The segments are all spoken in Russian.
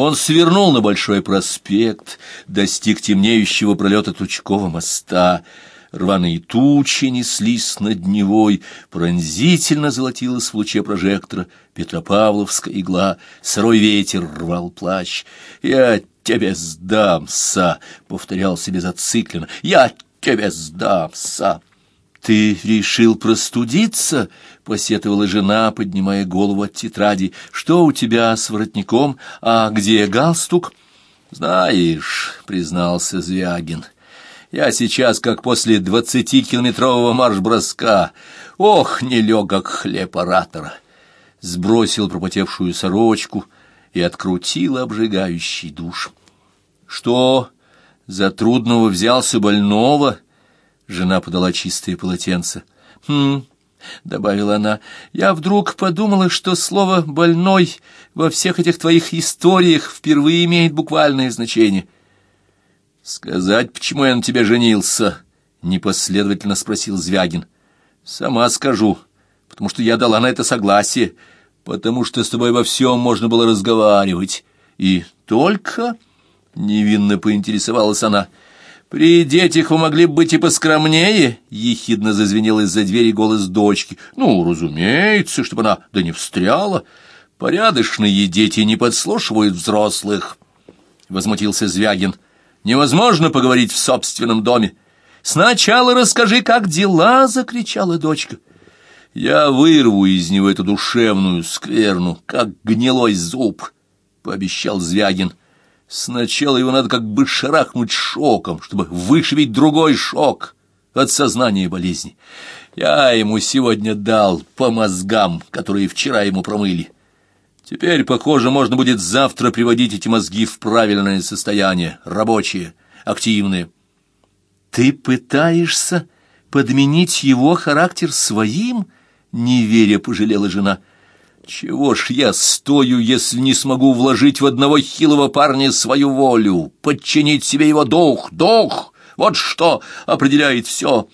Он свернул на Большой проспект, достиг темнеющего пролета Тучкового моста. Рваные тучи неслись над Невой, пронзительно золотилась в луче прожектора Петропавловская игла, сырой ветер рвал плащ. «Я тебе сдамся!» — повторял себе зацикленно. «Я тебе сдамся!» «Ты решил простудиться?» — посетовала жена, поднимая голову от тетради. «Что у тебя с воротником? А где галстук?» «Знаешь», — признался Звягин, — «я сейчас как после двадцатикилометрового марш-броска. Ох, не легок хлеб оратора!» Сбросил пропотевшую сорочку и открутил обжигающий душ. «Что, за трудного взялся больного?» Жена подала чистое полотенце. «Хм...» — добавила она, — «я вдруг подумала, что слово «больной» во всех этих твоих историях впервые имеет буквальное значение». «Сказать, почему я на тебя женился?» — непоследовательно спросил Звягин. «Сама скажу, потому что я дала на это согласие, потому что с тобой во всем можно было разговаривать. И только...» — невинно поинтересовалась она — «При детях вы могли бы быть и поскромнее», — ехидно зазвенел из-за двери голос дочки. «Ну, разумеется, чтобы она да не встряла. Порядочные дети не подслушивают взрослых», — возмутился Звягин. «Невозможно поговорить в собственном доме». «Сначала расскажи, как дела!» — закричала дочка. «Я вырву из него эту душевную скверну, как гнилой зуб», — пообещал Звягин. Сначала его надо как бы шарахнуть шоком, чтобы вышибить другой шок от сознания болезни. Я ему сегодня дал по мозгам, которые вчера ему промыли. Теперь, похоже, можно будет завтра приводить эти мозги в правильное состояние, рабочие, активные. Ты пытаешься подменить его характер своим? Неверя пожалела жена. Чего ж я стою, если не смогу вложить в одного хилого парня свою волю, подчинить себе его дух, дух, вот что определяет все.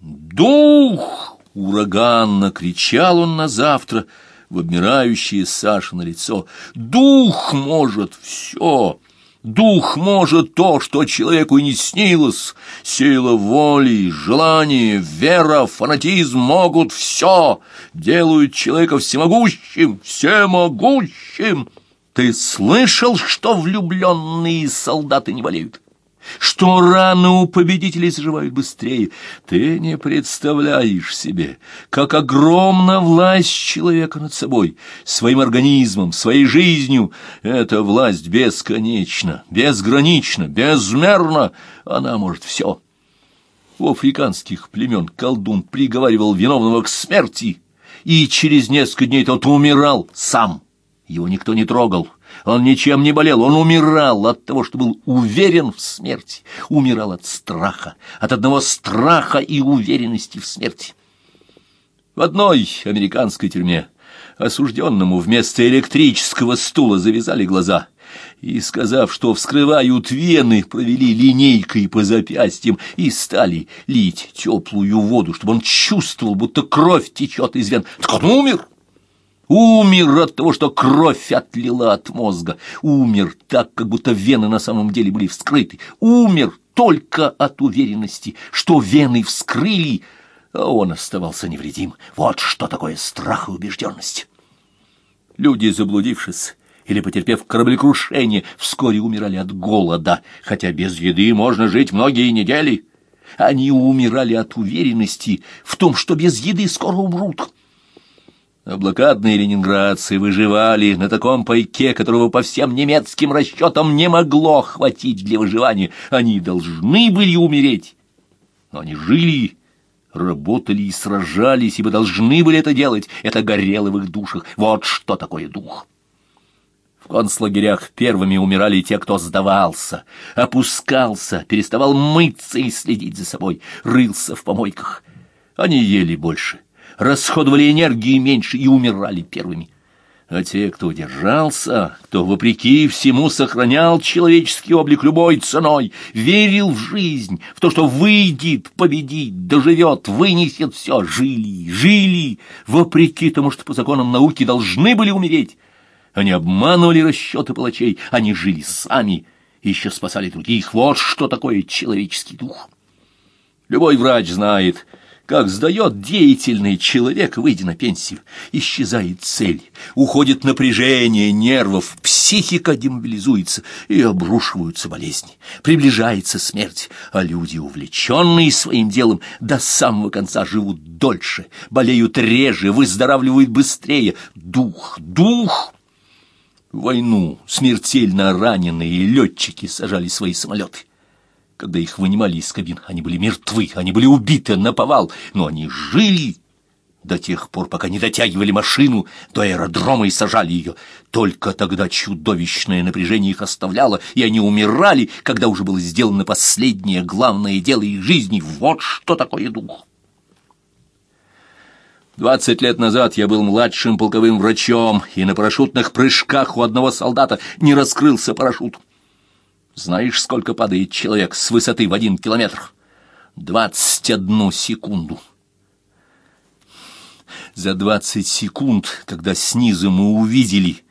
Дух! Ураганно кричал он на завтра в обмирающее Саша на лицо. Дух может все! Дух может то, что человеку и не снилось. Сила воли, желание, вера, фанатизм могут все. Делают человека всемогущим, всемогущим. Ты слышал, что влюбленные солдаты не болеют? Что раны у победителей заживают быстрее. Ты не представляешь себе, как огромна власть человека над собой, своим организмом, своей жизнью. Эта власть бесконечна, безгранична, безмерна. Она может все. У африканских племен колдун приговаривал виновного к смерти, и через несколько дней тот умирал сам. Его никто не трогал. Он ничем не болел, он умирал от того, что был уверен в смерти, умирал от страха, от одного страха и уверенности в смерти. В одной американской тюрьме осужденному вместо электрического стула завязали глаза и, сказав, что вскрывают вены, провели линейкой по запястьям и стали лить теплую воду, чтобы он чувствовал, будто кровь течет из вен. Так он умер! Умер от того, что кровь отлила от мозга. Умер так, как будто вены на самом деле были вскрыты. Умер только от уверенности, что вены вскрыли, а он оставался невредим. Вот что такое страх и убежденность. Люди, заблудившись или потерпев кораблекрушение, вскоре умирали от голода, хотя без еды можно жить многие недели. Они умирали от уверенности в том, что без еды скоро умрут. А блокадные ленинградцы выживали на таком пайке, которого по всем немецким расчетам не могло хватить для выживания. Они должны были умереть. Но они жили, работали и сражались, ибо должны были это делать. Это горело в их душах. Вот что такое дух. В концлагерях первыми умирали те, кто сдавался, опускался, переставал мыться и следить за собой, рылся в помойках. Они ели больше, расходовали энергии меньше и умирали первыми. А те, кто держался, кто, вопреки всему, сохранял человеческий облик любой ценой, верил в жизнь, в то, что выйдет, победит, доживет, вынесет все, жили, жили, вопреки тому, что по законам науки должны были умереть. Они обманывали расчеты палачей, они жили сами, и еще спасали других. Вот что такое человеческий дух. Любой врач знает, как сдает деятельный человек, выйдя на пенсию. Исчезает цель, уходит напряжение нервов, психика демобилизуется и обрушиваются болезни. Приближается смерть, а люди, увлеченные своим делом, до самого конца живут дольше, болеют реже, выздоравливают быстрее. Дух, дух! В войну смертельно раненые летчики сажали свои самолеты. Когда их вынимали из кабин, они были мертвы, они были убиты на повал, но они жили до тех пор, пока не дотягивали машину до аэродрома и сажали ее. Только тогда чудовищное напряжение их оставляло, и они умирали, когда уже было сделано последнее главное дело их жизни. Вот что такое дух. Двадцать лет назад я был младшим полковым врачом, и на парашютных прыжках у одного солдата не раскрылся парашют. Знаешь, сколько падает человек с высоты в один километр? Двадцать одну секунду. За двадцать секунд, когда снизу мы увидели,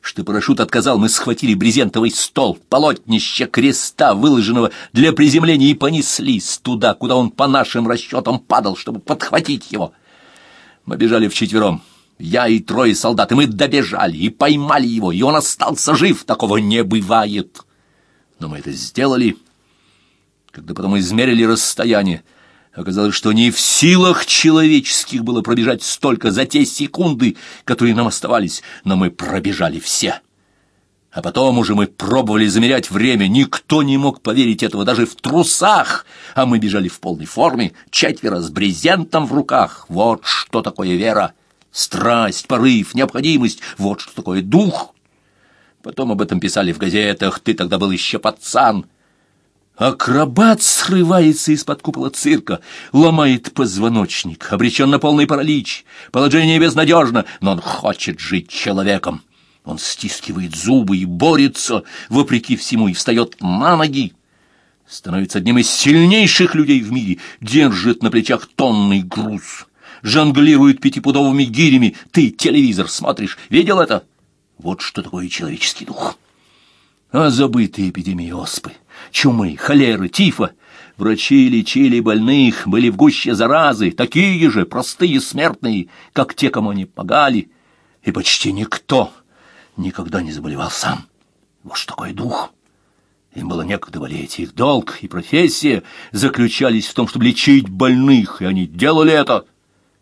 что парашют отказал, мы схватили брезентовый стол, полотнище креста, выложенного для приземления, и понеслись туда, куда он по нашим расчетам падал, чтобы подхватить его. Мы бежали вчетвером. Я и трое солдат, и мы добежали, и поймали его, и он остался жив. Такого не бывает. Но мы это сделали. Когда потом измерили расстояние, оказалось, что не в силах человеческих было пробежать столько за те секунды, которые нам оставались, но мы пробежали все. А потом уже мы пробовали замерять время. Никто не мог поверить этого, даже в трусах. А мы бежали в полной форме, четверо с брезентом в руках. Вот что такое вера. Страсть, порыв, необходимость. Вот что такое дух. Потом об этом писали в газетах, ты тогда был еще пацан. Акробат срывается из-под купола цирка, ломает позвоночник, обречен на полный паралич. Положение безнадежно, но он хочет жить человеком. Он стискивает зубы и борется, вопреки всему, и встает на ноги. Становится одним из сильнейших людей в мире, держит на плечах тонный груз, жонглирует пятипудовыми гирями. Ты телевизор смотришь, видел это? Вот что такое человеческий дух. А забытые эпидемии оспы, чумы, холеры, тифа. Врачи лечили больных, были в гуще заразы, такие же простые смертные, как те, кому они погали. И почти никто никогда не заболевал сам. Вот что такое дух. Им было некогда болеть. Их долг и профессия заключались в том, чтобы лечить больных, и они делали это.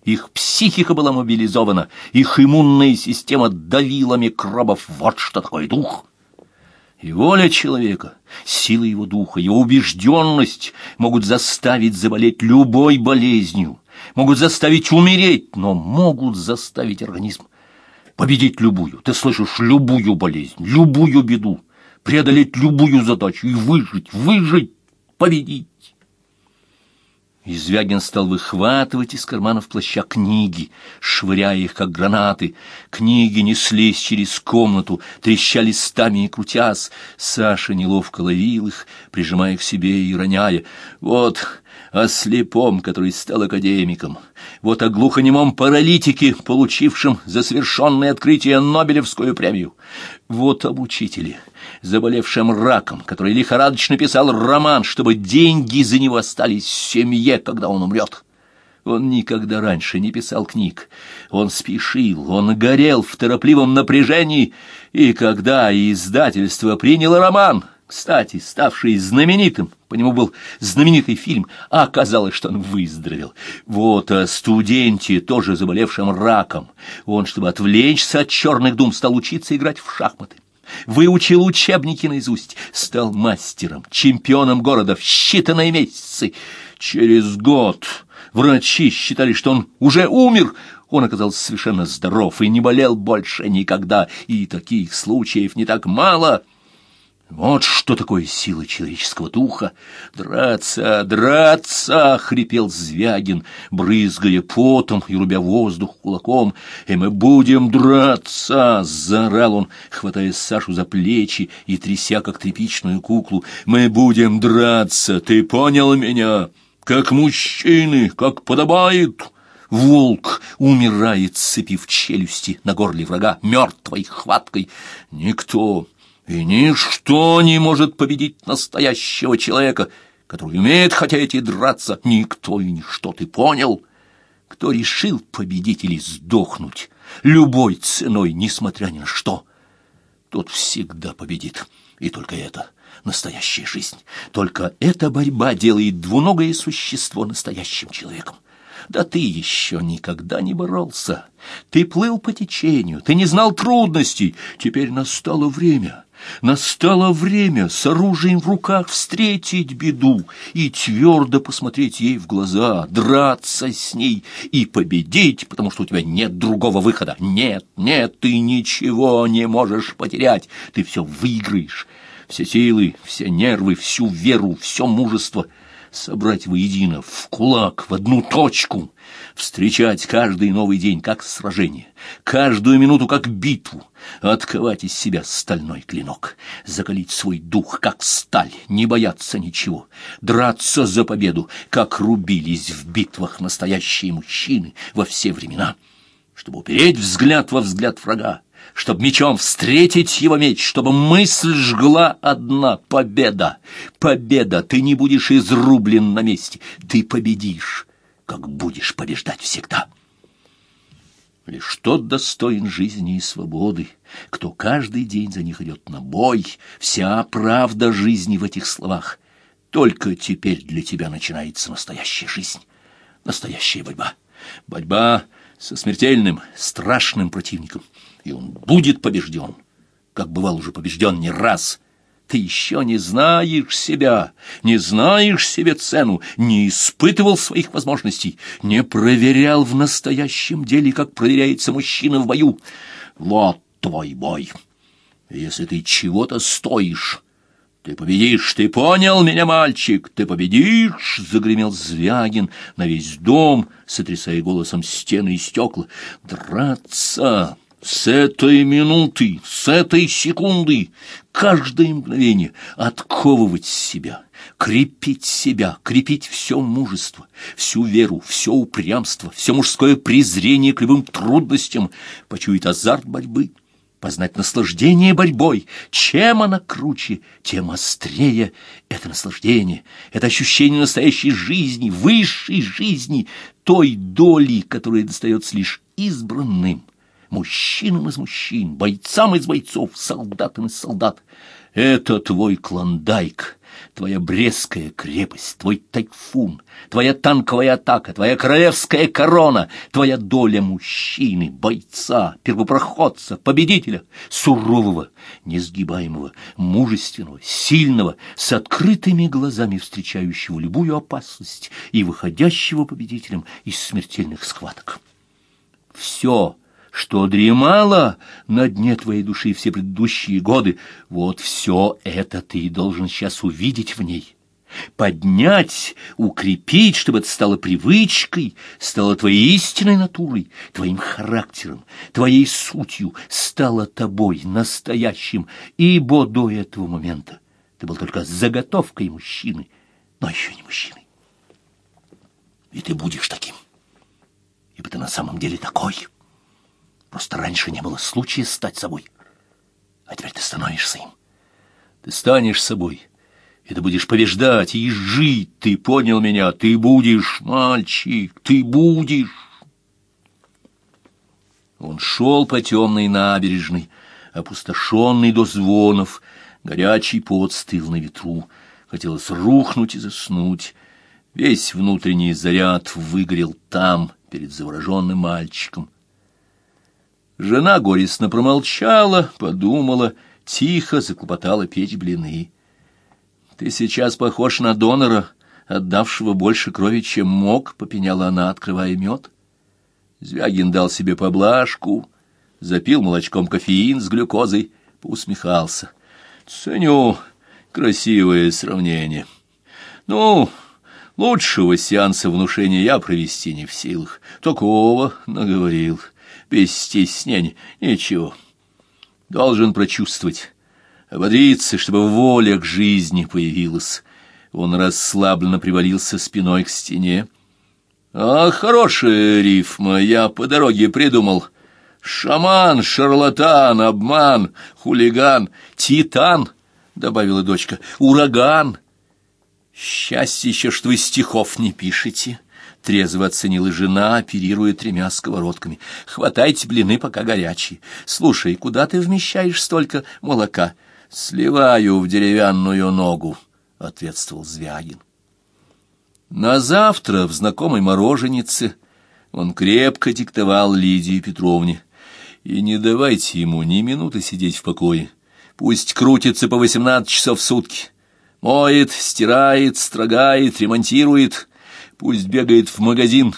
Их психика была мобилизована, их иммунная система давила микробов. Вот что такое дух. И воля человека, сила его духа, его убежденность могут заставить заболеть любой болезнью, могут заставить умереть, но могут заставить организм победить любую, ты слышишь, любую болезнь, любую беду, преодолеть любую задачу и выжить, выжить, победить. И Звягин стал выхватывать из карманов плаща книги, швыряя их, как гранаты. Книги неслись через комнату, трещали стами и крутясь. Саша неловко ловил их, прижимая к себе и роняя. Вот о слепом, который стал академиком, вот о глухонемом паралитике, получившем за совершенное открытие Нобелевскую премию, вот об учителе, заболевшем раком, который лихорадочно писал роман, чтобы деньги за него остались в семье, когда он умрет. Он никогда раньше не писал книг. Он спешил, он горел в торопливом напряжении, и когда издательство приняло роман, кстати, ставший знаменитым, по нему был знаменитый фильм, а оказалось, что он выздоровел. Вот о студенте, тоже заболевшем раком. Он, чтобы отвлечься от черных дум, стал учиться играть в шахматы. Выучил учебники наизусть, стал мастером, чемпионом города в считанные месяцы. Через год врачи считали, что он уже умер, он оказался совершенно здоров и не болел больше никогда, и таких случаев не так мало — вот что такое сила человеческого духа! Драться, драться! — хрипел Звягин, брызгая потом и рубя воздух кулаком. И мы будем драться! — заорал он, хватая Сашу за плечи и тряся, как тряпичную куклу. Мы будем драться! Ты понял меня? Как мужчины, как подобает! волк умирает, сцепив челюсти на горле врага мертвой хваткой. Никто и ничто не может победить настоящего человека, который умеет хотеть и драться. Никто и ничто, ты понял? Кто решил победить или сдохнуть любой ценой, несмотря ни на что, тот всегда победит. И только это настоящая жизнь. Только эта борьба делает двуногое существо настоящим человеком. Да ты еще никогда не боролся. Ты плыл по течению, ты не знал трудностей. Теперь настало время. Настало время с оружием в руках встретить беду и твердо посмотреть ей в глаза, драться с ней и победить, потому что у тебя нет другого выхода. Нет, нет, ты ничего не можешь потерять. Ты все выиграешь. Все силы, все нервы, всю веру, все мужество — собрать воедино, в кулак, в одну точку, встречать каждый новый день как сражение, каждую минуту как битву, отковать из себя стальной клинок, закалить свой дух как сталь, не бояться ничего, драться за победу, как рубились в битвах настоящие мужчины во все времена, чтобы упереть взгляд во взгляд врага, чтобы мечом встретить его меч, чтобы мысль жгла одна — победа. Победа, ты не будешь изрублен на месте, ты победишь, как будешь побеждать всегда. Лишь тот достоин жизни и свободы, кто каждый день за них идет на бой, вся правда жизни в этих словах. Только теперь для тебя начинается настоящая жизнь, настоящая борьба. Борьба со смертельным, страшным противником — и он будет побежден, как бывал уже побежден не раз. Ты еще не знаешь себя, не знаешь себе цену, не испытывал своих возможностей, не проверял в настоящем деле, как проверяется мужчина в бою. Вот твой бой. Если ты чего-то стоишь... «Ты победишь, ты понял меня, мальчик? Ты победишь!» — загремел Звягин на весь дом, сотрясая голосом стены и стекла. «Драться!» С этой минуты, с этой секунды, каждое мгновение отковывать себя, крепить себя, крепить все мужество, всю веру, все упрямство, все мужское презрение к любым трудностям, почуять азарт борьбы, познать наслаждение борьбой. Чем она круче, тем острее это наслаждение, это ощущение настоящей жизни, высшей жизни, той доли, которая достается лишь избранным мужчинам из мужчин, бойцам из бойцов, солдатам из солдат. Это твой клондайк, твоя Брестская крепость, твой тайфун, твоя танковая атака, твоя королевская корона, твоя доля мужчины, бойца, первопроходца, победителя, сурового, несгибаемого, мужественного, сильного, с открытыми глазами встречающего любую опасность и выходящего победителем из смертельных схваток. Все — что дремало на дне твоей души все предыдущие годы, вот все это ты должен сейчас увидеть в ней. Поднять, укрепить, чтобы это стало привычкой, стало твоей истинной натурой, твоим характером, твоей сутью, стало тобой настоящим, ибо до этого момента ты был только заготовкой мужчины, но еще не мужчиной. И ты будешь таким, ибо ты на самом деле такой. Просто раньше не было случая стать собой. А теперь ты становишься им. Ты станешь собой, и ты будешь побеждать и жить. Ты понял меня? Ты будешь, мальчик, ты будешь. Он шел по темной набережной, опустошенный до звонов, горячий пот стыл на ветру. Хотелось рухнуть и заснуть. Весь внутренний заряд выгорел там, перед завороженным мальчиком. Жена горестно промолчала, подумала, тихо заклопотала печь блины. «Ты сейчас похож на донора, отдавшего больше крови, чем мог», — попеняла она, открывая мед. Звягин дал себе поблажку, запил молочком кофеин с глюкозой, поусмехался. «Ценю красивое сравнение. Ну, лучшего сеанса внушения я провести не в силах. Такого наговорил» без стеснения, ничего. Должен прочувствовать, ободриться, чтобы воля к жизни появилась. Он расслабленно привалился спиной к стене. А хорошая рифма, я по дороге придумал. Шаман, шарлатан, обман, хулиган, титан, добавила дочка, ураган. Счастье еще, что вы стихов не пишете. Трезво оценила жена, оперируя тремя сковородками. Хватайте блины, пока горячие. Слушай, куда ты вмещаешь столько молока? Сливаю в деревянную ногу, — ответствовал Звягин. На завтра в знакомой мороженице он крепко диктовал Лидии Петровне. И не давайте ему ни минуты сидеть в покое. Пусть крутится по восемнадцать часов в сутки. Моет, стирает, строгает, ремонтирует. Пусть бегает в магазин,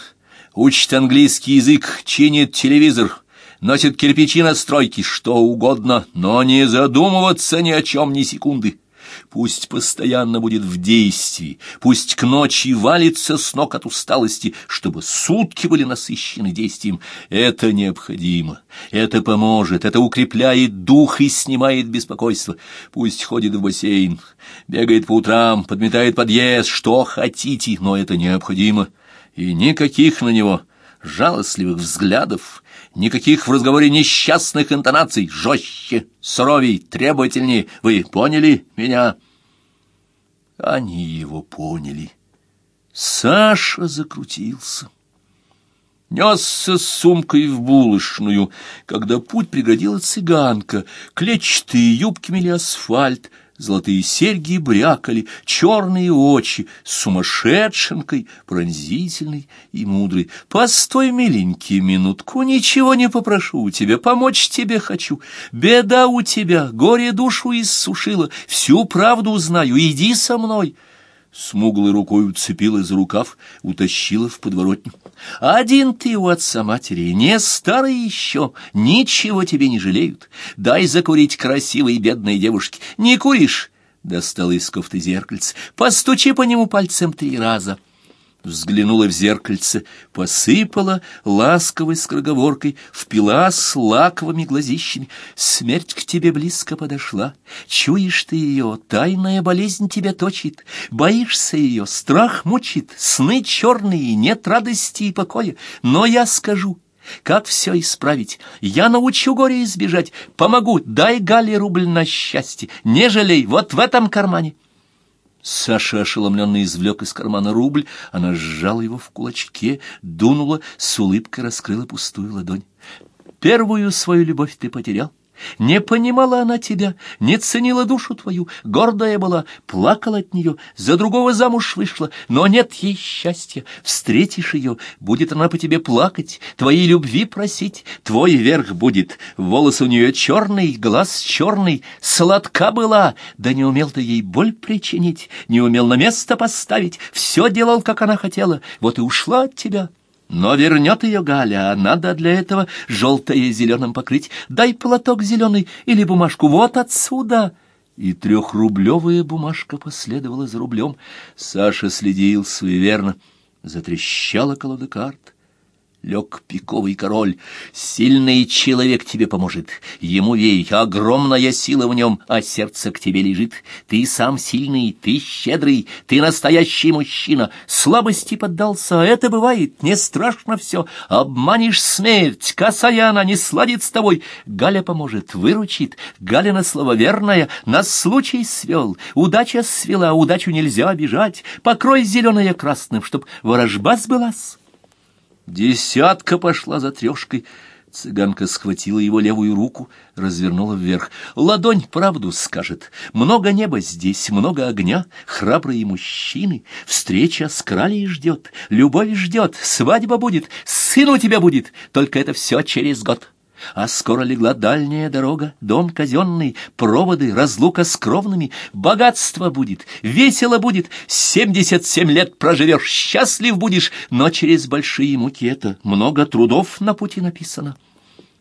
учит английский язык, чинит телевизор, носит кирпичи на стройке, что угодно, но не задумываться ни о чем ни секунды. Пусть постоянно будет в действии, пусть к ночи валится с ног от усталости, чтобы сутки были насыщены действием. Это необходимо, это поможет, это укрепляет дух и снимает беспокойство. Пусть ходит в бассейн, бегает по утрам, подметает подъезд, что хотите, но это необходимо. И никаких на него жалостливых взглядов, никаких в разговоре несчастных интонаций, жестче, суровей, требовательнее. Вы поняли меня?» Они его поняли. Саша закрутился. Несся с сумкой в булочную, когда путь преградила цыганка, клетчатые юбки мели асфальт, Золотые серьги брякали, черные очи, сумасшедшенкой, пронзительной и мудрой. «Постой, миленький, минутку, ничего не попрошу у тебя, помочь тебе хочу. Беда у тебя, горе душу иссушила, всю правду узнаю, иди со мной». Смуглой рукой уцепила за рукав, утащила в подворотню. «Один ты у отца матери, не старый еще, ничего тебе не жалеют. Дай закурить красивой бедной девушке. Не куришь?» Достала из кофты зеркальце. «Постучи по нему пальцем три раза» взглянула в зеркальце, посыпала ласковой скороговоркой, впилась лаковыми глазищами. Смерть к тебе близко подошла, чуешь ты ее, тайная болезнь тебя точит, боишься ее, страх мучит, сны черные, нет радости и покоя. Но я скажу, как все исправить? Я научу горе избежать, помогу, дай Гале рубль на счастье, не жалей, вот в этом кармане. Саша ошеломленно извлек из кармана рубль, она сжала его в кулачке, дунула, с улыбкой раскрыла пустую ладонь. «Первую свою любовь ты потерял, не понимала она тебя, не ценила душу твою, гордая была, плакала от нее, за другого замуж вышла, но нет ей счастья. Встретишь ее, будет она по тебе плакать, твоей любви просить, твой верх будет. Волос у нее черный, глаз черный, сладка была, да не умел ты ей боль причинить, не умел на место поставить, все делал, как она хотела, вот и ушла от тебя». Но вернет ее Галя, а надо для этого желтое зеленым покрыть. Дай платок зеленый или бумажку вот отсюда. И трехрублевая бумажка последовала за рублем. Саша следил суеверно. Затрещала колода карт лег пиковый король. Сильный человек тебе поможет, ему верь, огромная сила в нем, а сердце к тебе лежит. Ты сам сильный, ты щедрый, ты настоящий мужчина. Слабости поддался, а это бывает, не страшно все. Обманешь смерть, косая она, не сладит с тобой. Галя поможет, выручит, Галя на слово верная, нас случай свел, удача свела, удачу нельзя обижать. Покрой зеленое красным, чтоб ворожба сбылась. Десятка пошла за трешкой. Цыганка схватила его левую руку, развернула вверх. Ладонь правду скажет. Много неба здесь, много огня, храбрые мужчины. Встреча с кралей ждет, любовь ждет, свадьба будет, сын у тебя будет. Только это все через год. А скоро легла дальняя дорога, дом казенный, проводы, разлука с кровными. Богатство будет, весело будет, семьдесят семь лет проживешь, счастлив будешь, но через большие муки это много трудов на пути написано.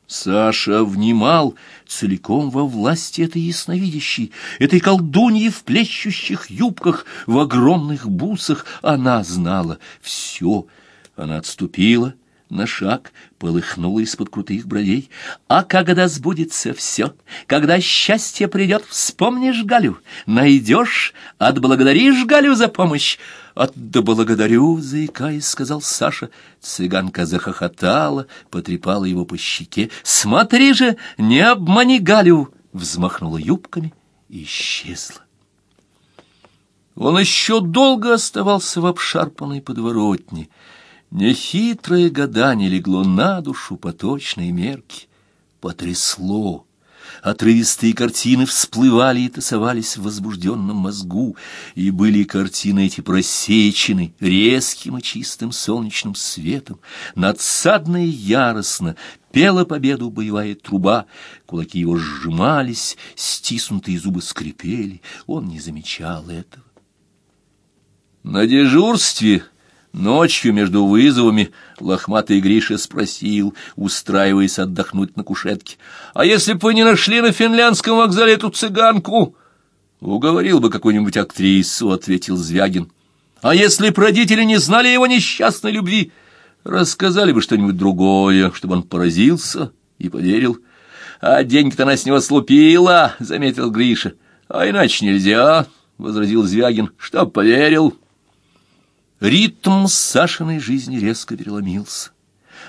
Саша внимал целиком во власти этой ясновидящей, этой колдуньи в плещущих юбках, в огромных бусах. Она знала все. Она отступила, на шаг, полыхнула из-под крутых бровей. А когда сбудется все, когда счастье придет, вспомнишь Галю, найдешь, отблагодаришь Галю за помощь. От да благодарю, заикаясь, сказал Саша. Цыганка захохотала, потрепала его по щеке. Смотри же, не обмани Галю! Взмахнула юбками и исчезла. Он еще долго оставался в обшарпанной подворотне. Нехитрое гадание легло на душу по точной мерке. Потрясло. Отрывистые картины всплывали и тасовались в возбужденном мозгу, и были картины эти просечены резким и чистым солнечным светом. Надсадно и яростно пела победу боевая труба, кулаки его сжимались, стиснутые зубы скрипели, он не замечал этого. На дежурстве ночью между вызовами лохматый Гриша спросил, устраиваясь отдохнуть на кушетке, «А если бы вы не нашли на финляндском вокзале эту цыганку?» «Уговорил бы какую-нибудь актрису», — ответил Звягин. «А если б родители не знали его несчастной любви, рассказали бы что-нибудь другое, чтобы он поразился и поверил». «А деньги-то она с него слупила», — заметил Гриша. «А иначе нельзя», — возразил Звягин, — «чтоб поверил». Ритм Сашиной жизни резко переломился.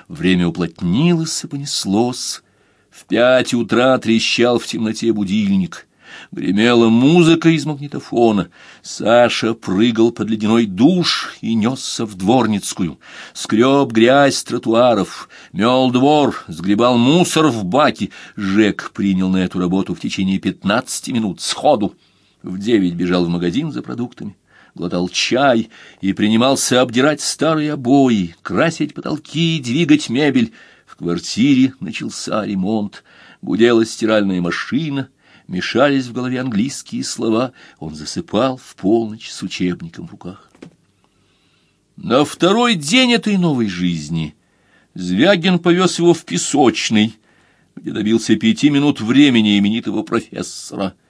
Время уплотнилось и понеслось. В пять утра трещал в темноте будильник. Гремела музыка из магнитофона. Саша прыгал под ледяной душ и несся в дворницкую. Скреб грязь тротуаров, мел двор, сгребал мусор в баке. Жек принял на эту работу в течение пятнадцати минут сходу. В девять бежал в магазин за продуктами глотал чай и принимался обдирать старые обои, красить потолки и двигать мебель. В квартире начался ремонт, гудела стиральная машина, мешались в голове английские слова, он засыпал в полночь с учебником в руках. На второй день этой новой жизни Звягин повез его в песочный, где добился пяти минут времени именитого профессора —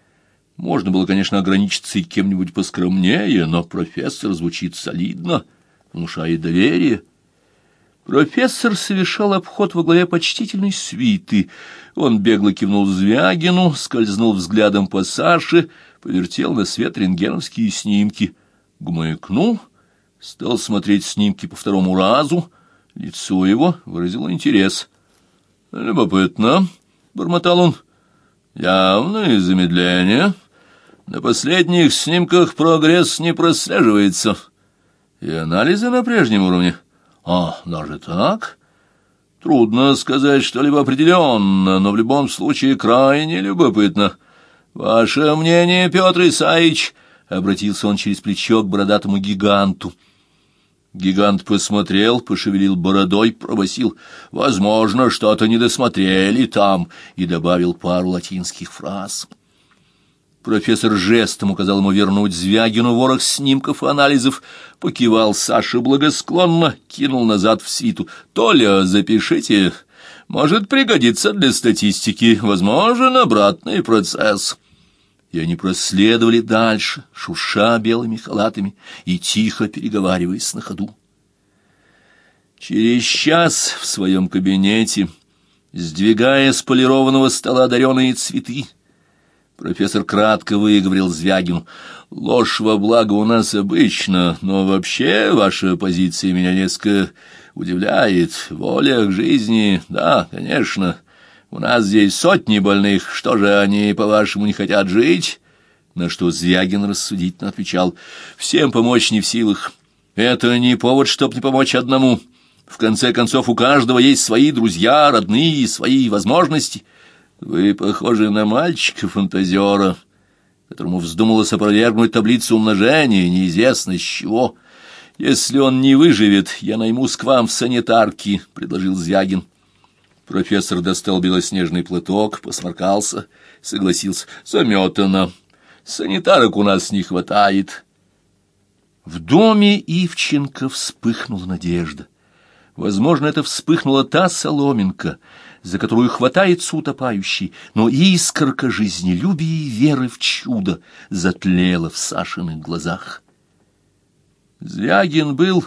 можно было, конечно, ограничиться и кем-нибудь поскромнее, но профессор звучит солидно, внушает доверие. Профессор совершал обход во главе почтительной свиты. Он бегло кивнул Звягину, скользнул взглядом по Саше, повертел на свет рентгеновские снимки. Гмыкнул, стал смотреть снимки по второму разу. Лицо его выразило интерес. «Любопытно», — бормотал он, — «явное замедление». На последних снимках прогресс не прослеживается. И анализы на прежнем уровне. А, даже так? Трудно сказать что-либо определенно, но в любом случае крайне любопытно. Ваше мнение, Петр Исаевич? Обратился он через плечо к бородатому гиганту. Гигант посмотрел, пошевелил бородой, пробасил. «Возможно, что-то не досмотрели там», и добавил пару латинских фраз. Профессор жестом указал ему вернуть Звягину ворох снимков и анализов. Покивал Саша благосклонно, кинул назад в свиту. «Толя, запишите. Может пригодиться для статистики. Возможен обратный процесс». И они проследовали дальше, шурша белыми халатами и тихо переговариваясь на ходу. Через час в своем кабинете, сдвигая с полированного стола одаренные цветы, Профессор кратко выговорил Звягину. «Ложь во благо у нас обычно, но вообще ваша позиция меня несколько удивляет. Воля к жизни, да, конечно. У нас здесь сотни больных, что же они, по-вашему, не хотят жить?» На что Звягин рассудительно отвечал. «Всем помочь не в силах. Это не повод, чтоб не помочь одному. В конце концов, у каждого есть свои друзья, родные, свои возможности». Вы похожи на мальчика-фантазера, которому вздумалось опровергнуть таблицу умножения, неизвестно с чего. Если он не выживет, я наймусь к вам в санитарки, — предложил Звягин. Профессор достал белоснежный платок, посморкался, согласился. Заметано. Санитарок у нас не хватает. В доме Ивченко вспыхнула надежда. Возможно, это вспыхнула та соломинка, за которую хватается утопающий, но искорка жизнелюбия и веры в чудо затлела в Сашиных глазах. Звягин был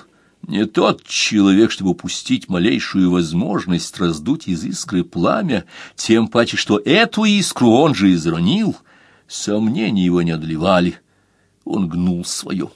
Не тот человек, чтобы упустить малейшую возможность раздуть из искры пламя, тем паче, что эту искру он же изронил. Сомнения его не одолевали. Он гнул свое.